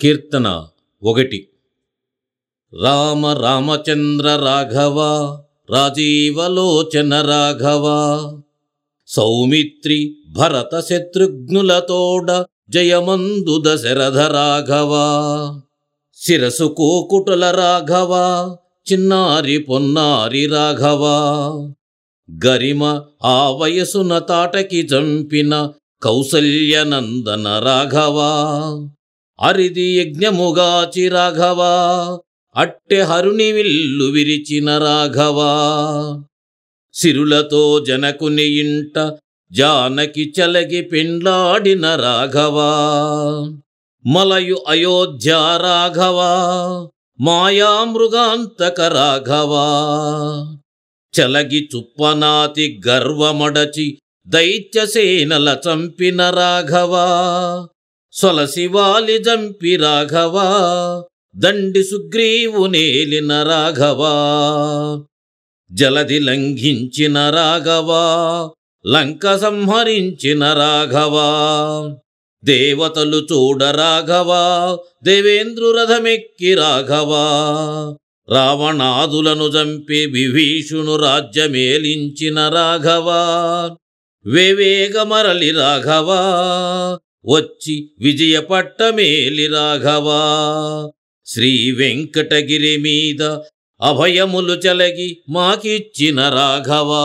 కీర్తన ఒకటి. రామ రామచంద్ర రాఘవ రాజీవలోచన రాఘవ సౌమిత్రి భరత శత్రుఘ్నులతోడ జయమందు దశరథ రాఘవ శిరసు కోకుటుల రాఘవ చిన్నారి పొన్నారి రాఘవ గరిమ ఆ వయసున తాటకి చంపిన కౌసల్యనందన రాఘవ అరిది యజ్ఞముగాచి రాఘవ అట్టె హరుని విల్లు విరిచిన రాఘవ. సిరులతో జనకుని ఇంట జానకి చలగి పెండ్లాడిన రాఘవ. మలయు అయోధ్య రాఘవ మాయామృగాంతక రాఘవ. చలగి చుప్పనాతి గర్వమడచి దైత్యసేనల చంపిన రాఘవా. సొలసివాలి జంపి రాఘవా దండి సుగ్రీవు నేలిన జలది లంఘించిన రాఘవా లంక సంహరించిన రాఘవా. దేవతలు చూడ రాఘవ దేవేంద్రురథమెక్కి రాఘవా. రావణాదులను చంపి విభీషును రాజ్యమేలించిన రాఘవా. వివేగమరలి రాఘవా వచ్చి విజయపట్టమేలి రాఘవా. శ్రీ వెంకటగిరి మీద అభయములు చలగి మాకిచ్చిన రాఘవా.